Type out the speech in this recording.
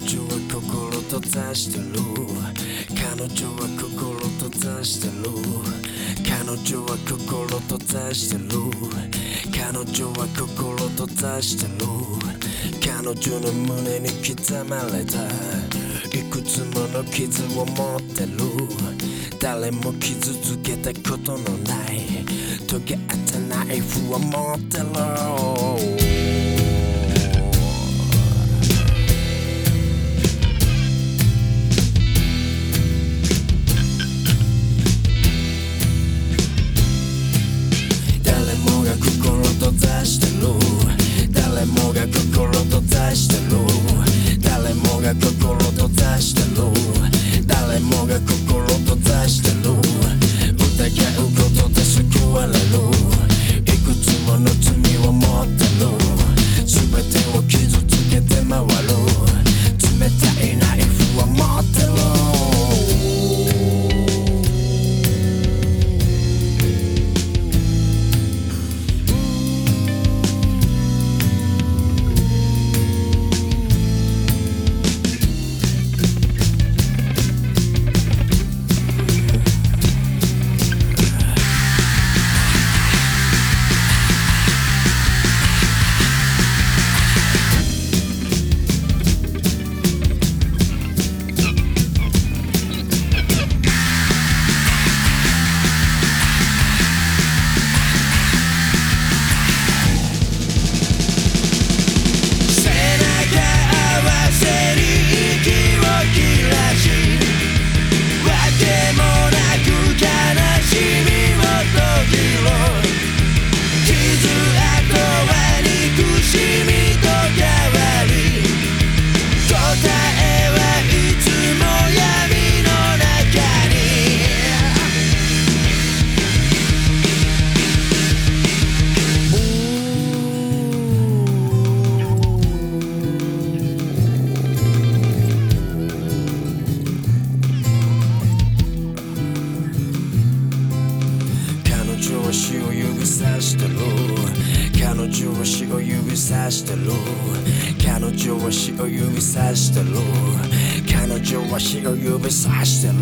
女は心閉ざしてる。彼女は心閉ざしてる。彼女は心閉ざしてる。彼女は心閉ざしてる。彼女の胸に刻まれた。いくつもの傷を持ってる。誰も傷つけたことのない。尖ったナイフを持ってる。が心と出したの。誰もが心と出したの。足を指さしてる彼女は足を指さしてる彼女は足を指さしてる彼女は足を指さしてる